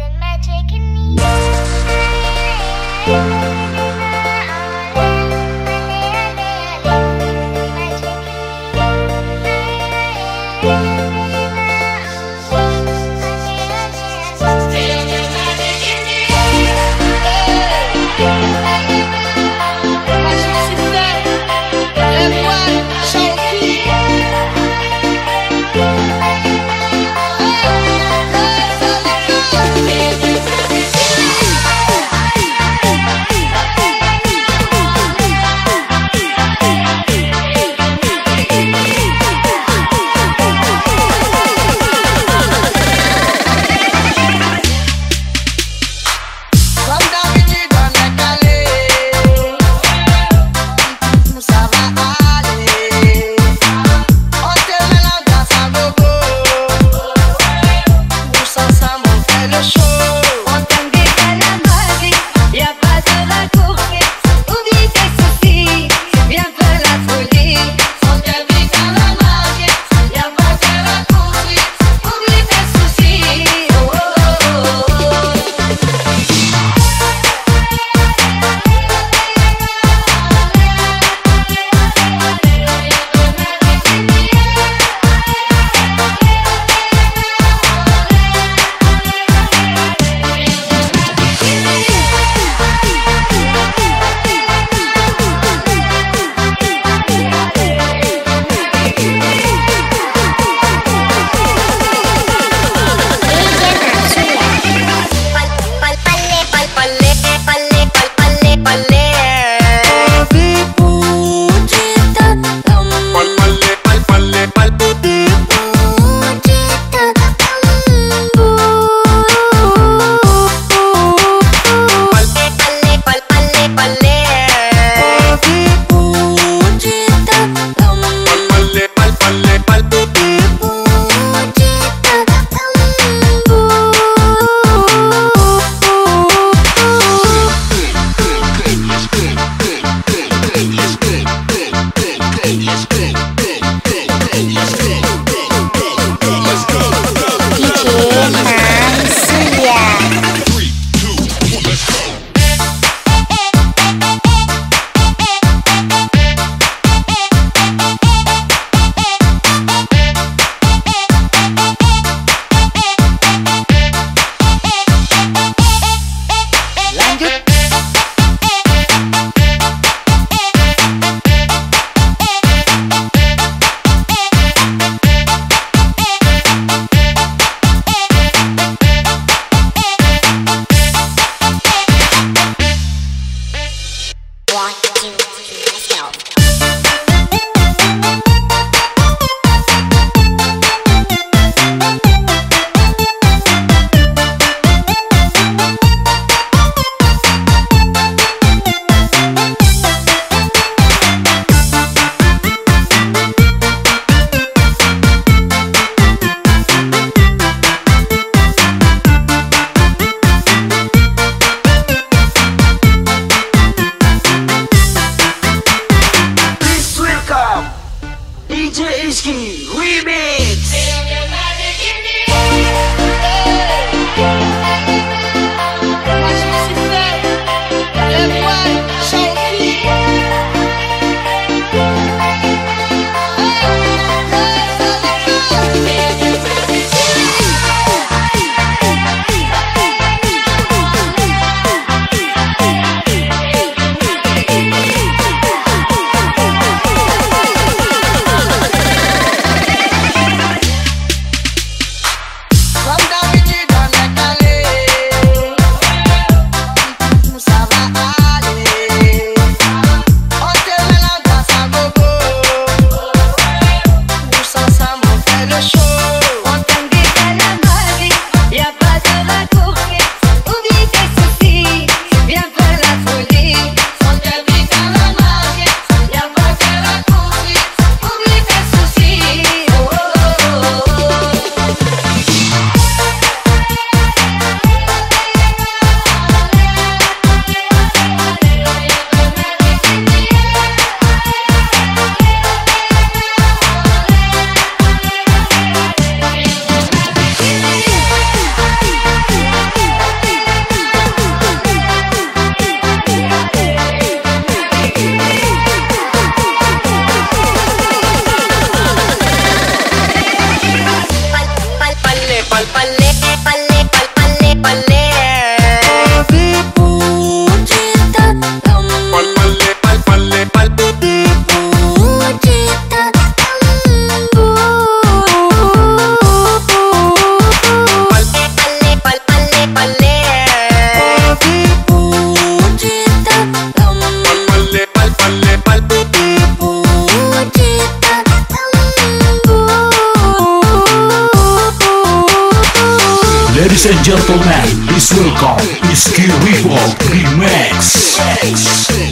Thank Ladies and gentlemen, please welcome Iski Revolt Remix.